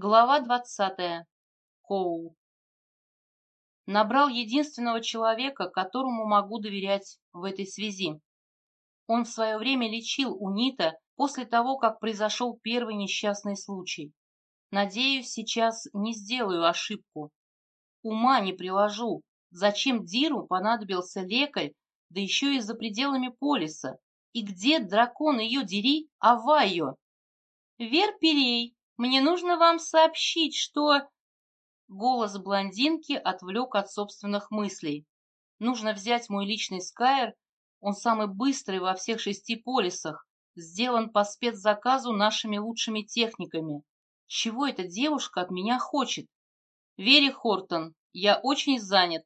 Глава двадцатая. Коул. Набрал единственного человека, которому могу доверять в этой связи. Он в свое время лечил Унита после того, как произошел первый несчастный случай. Надеюсь, сейчас не сделаю ошибку. Ума не приложу, зачем Диру понадобился лекарь, да еще и за пределами полиса. И где дракон ее дери, Авайо? Вер Перей, мне нужно вам сообщить, что...» Голос блондинки отвлек от собственных мыслей. «Нужно взять мой личный скайер, он самый быстрый во всех шести полисах, сделан по спецзаказу нашими лучшими техниками. Чего эта девушка от меня хочет? Вери Хортон, я очень занят.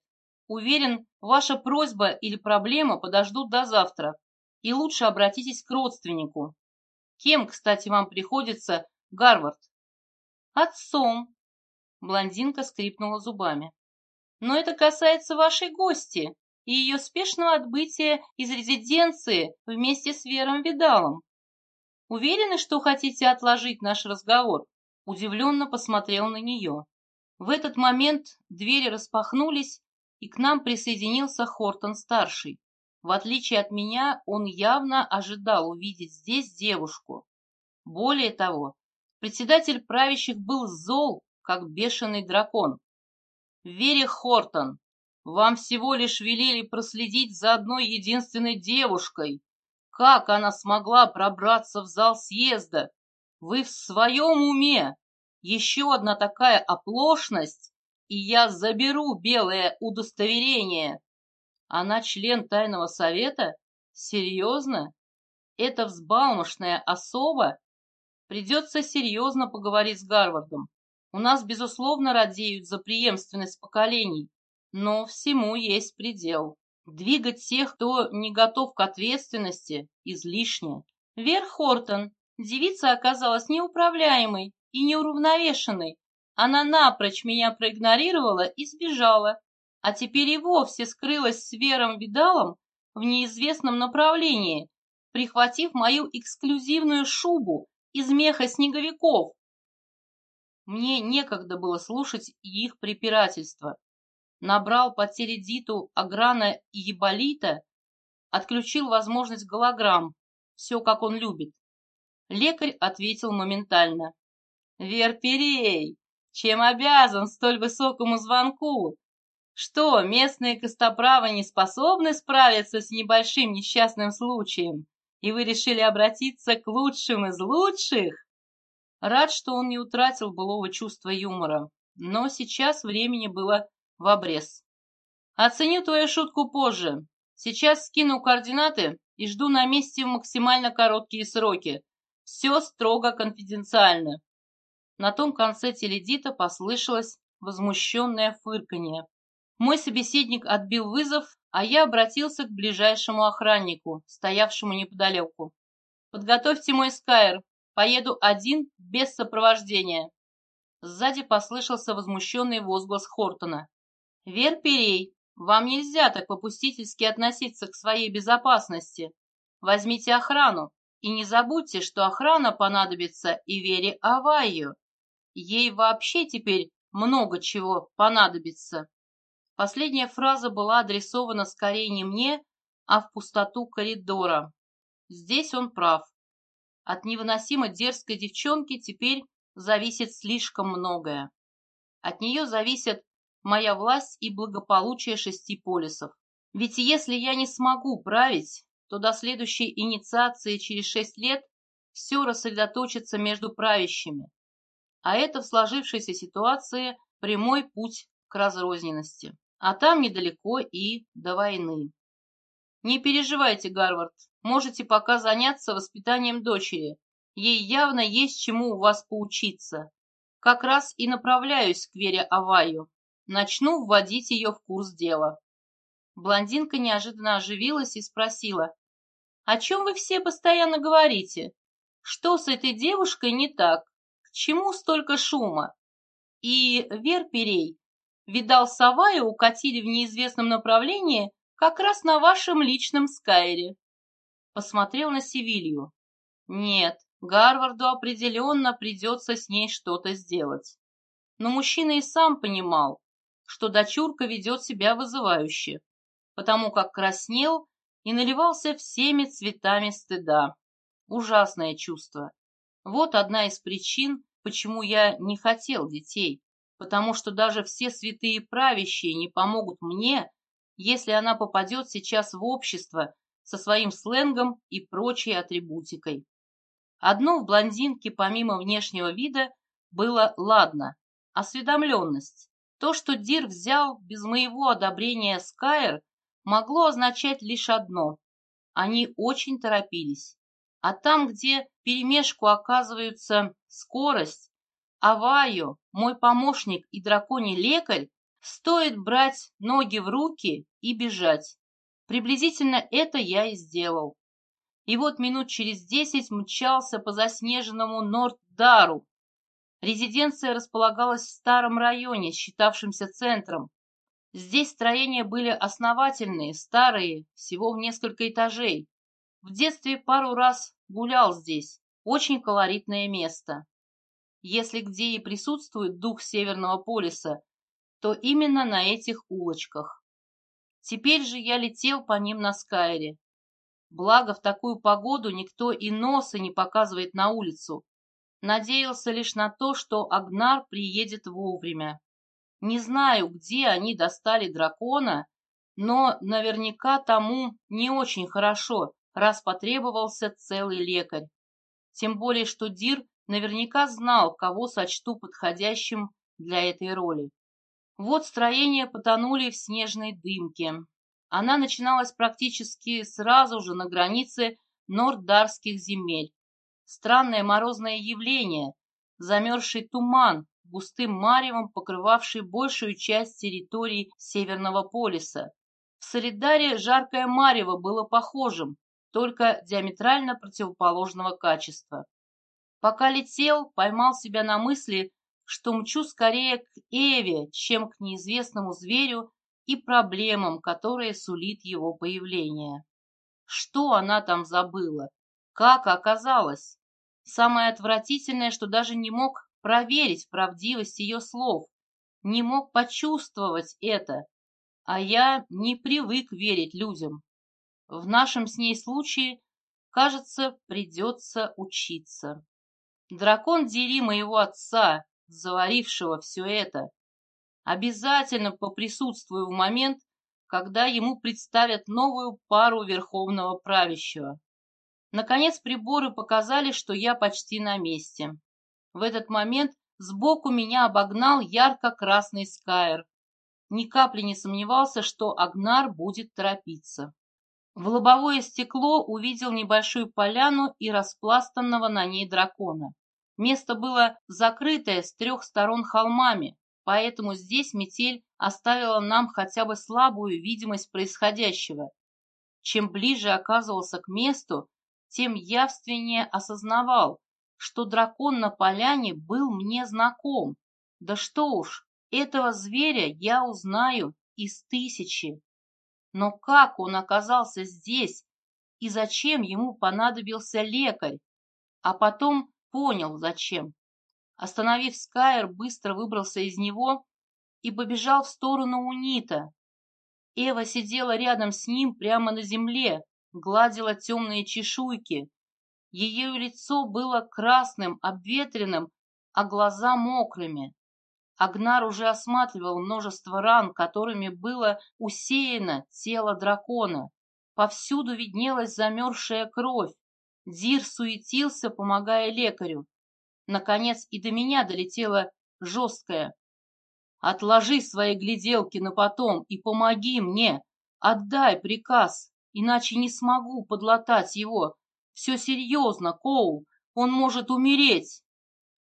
Уверен, ваша просьба или проблема подождут до завтра. И лучше обратитесь к родственнику. Кем, кстати, вам приходится Гарвард. Отцом. Блондинка скрипнула зубами. Но это касается вашей гости и ее спешного отбытия из резиденции вместе с Вером Видалом. Уверены, что хотите отложить наш разговор? Удивленно посмотрел на нее. В этот момент двери распахнулись, и к нам присоединился Хортон-старший. В отличие от меня, он явно ожидал увидеть здесь девушку. Более того, Председатель правящих был зол, как бешеный дракон. Вере Хортон, вам всего лишь велели проследить за одной единственной девушкой. Как она смогла пробраться в зал съезда? Вы в своем уме? Еще одна такая оплошность, и я заберу белое удостоверение. Она член тайного совета? Серьезно? Это взбалмошная особа Придется серьезно поговорить с Гарвардом. У нас, безусловно, радеют за преемственность поколений, но всему есть предел. Двигать тех, кто не готов к ответственности, излишне. Вер Хортон. Девица оказалась неуправляемой и неуравновешенной. Она напрочь меня проигнорировала и сбежала, а теперь и вовсе скрылась с Вером Видалом в неизвестном направлении, прихватив мою эксклюзивную шубу из меха снеговиков. Мне некогда было слушать их препирательства. Набрал по теледиту Аграна и Еболита, отключил возможность голограмм, все как он любит. Лекарь ответил моментально. «Верперей, чем обязан столь высокому звонку? Что, местные костоправы не способны справиться с небольшим несчастным случаем?» И вы решили обратиться к лучшим из лучших? Рад, что он не утратил былого чувства юмора, но сейчас времени было в обрез. Оценю твою шутку позже. Сейчас скину координаты и жду на месте в максимально короткие сроки. Все строго конфиденциально. На том конце теледита послышалось возмущенное фырканье. Мой собеседник отбил вызов а я обратился к ближайшему охраннику, стоявшему неподалеку. «Подготовьте мой скайер, поеду один, без сопровождения». Сзади послышался возмущенный возглас Хортона. «Вер Перей, вам нельзя так попустительски относиться к своей безопасности. Возьмите охрану, и не забудьте, что охрана понадобится и Вере Аваю. Ей вообще теперь много чего понадобится». Последняя фраза была адресована скорее не мне, а в пустоту коридора. Здесь он прав. От невыносимо дерзкой девчонки теперь зависит слишком многое. От нее зависят моя власть и благополучие шести полисов. Ведь если я не смогу править, то до следующей инициации через шесть лет все рассредоточится между правящими. А это в сложившейся ситуации прямой путь к разрозненности а там недалеко и до войны. Не переживайте, Гарвард, можете пока заняться воспитанием дочери. Ей явно есть чему у вас поучиться. Как раз и направляюсь к Вере Аваю. Начну вводить ее в курс дела. Блондинка неожиданно оживилась и спросила, «О чем вы все постоянно говорите? Что с этой девушкой не так? К чему столько шума? И, Вер Перей, Видал, сова и укатили в неизвестном направлении как раз на вашем личном скайре. Посмотрел на Севилью. Нет, Гарварду определенно придется с ней что-то сделать. Но мужчина и сам понимал, что дочурка ведет себя вызывающе, потому как краснел и наливался всеми цветами стыда. Ужасное чувство. Вот одна из причин, почему я не хотел детей, потому что даже все святые правящие не помогут мне, если она попадет сейчас в общество со своим сленгом и прочей атрибутикой. Одно в блондинке, помимо внешнего вида, было ладно – осведомленность. То, что Дир взял без моего одобрения Скайр, могло означать лишь одно – они очень торопились. А там, где перемешку оказываются скорость, Аваю, мой помощник и драконий лекарь, стоит брать ноги в руки и бежать. Приблизительно это я и сделал. И вот минут через десять мчался по заснеженному Норд-Дару. Резиденция располагалась в старом районе, считавшемся центром. Здесь строения были основательные, старые, всего в несколько этажей. В детстве пару раз гулял здесь. Очень колоритное место. Если где и присутствует дух Северного полюса, то именно на этих улочках. Теперь же я летел по ним на Скайре. Благо, в такую погоду никто и носа не показывает на улицу. Надеялся лишь на то, что Агнар приедет вовремя. Не знаю, где они достали дракона, но наверняка тому не очень хорошо, раз потребовался целый лекарь. Тем более, что Дир наверняка знал, кого сочту подходящим для этой роли. Вот строения потонули в снежной дымке. Она начиналась практически сразу же на границе норддарских земель. Странное морозное явление, замерзший туман, густым маревом покрывавший большую часть территории Северного полюса. В Солидаре жаркое марево было похожим, только диаметрально противоположного качества. Пока летел, поймал себя на мысли, что мчу скорее к Эве, чем к неизвестному зверю и проблемам, которые сулит его появление. Что она там забыла? Как оказалось? Самое отвратительное, что даже не мог проверить правдивость ее слов, не мог почувствовать это, а я не привык верить людям. В нашем с ней случае, кажется, придется учиться. Дракон дери моего отца, заварившего все это. Обязательно поприсутствую в момент, когда ему представят новую пару верховного правящего. Наконец приборы показали, что я почти на месте. В этот момент сбоку меня обогнал ярко-красный скайр. Ни капли не сомневался, что Агнар будет торопиться. В лобовое стекло увидел небольшую поляну и распластанного на ней дракона. Место было закрытое с трех сторон холмами, поэтому здесь метель оставила нам хотя бы слабую видимость происходящего. Чем ближе оказывался к месту, тем явственнее осознавал, что дракон на поляне был мне знаком. Да что уж, этого зверя я узнаю из тысячи. Но как он оказался здесь и зачем ему понадобился лекарь? А потом Понял, зачем. Остановив Скайер, быстро выбрался из него и побежал в сторону Унита. Эва сидела рядом с ним прямо на земле, гладила темные чешуйки. Ее лицо было красным, обветренным, а глаза мокрыми. Агнар уже осматривал множество ран, которыми было усеяно тело дракона. Повсюду виднелась замерзшая кровь. Дир суетился, помогая лекарю. Наконец и до меня долетело жесткое. «Отложи свои гляделки на потом и помоги мне. Отдай приказ, иначе не смогу подлатать его. Все серьезно, Коул, он может умереть».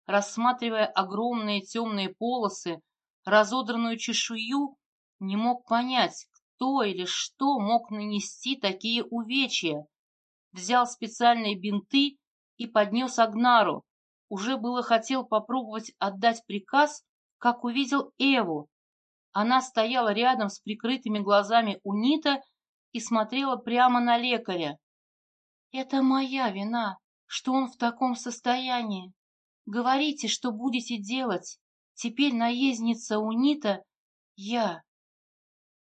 Рассматривая огромные темные полосы, разодранную чешую, не мог понять, кто или что мог нанести такие увечья взял специальные бинты и поднес Агнару. Уже было хотел попробовать отдать приказ, как увидел Эву. Она стояла рядом с прикрытыми глазами Унита и смотрела прямо на лекаря. «Это моя вина. что он в таком состоянии. Говорите, что будете делать. Теперь наездница Унита — я.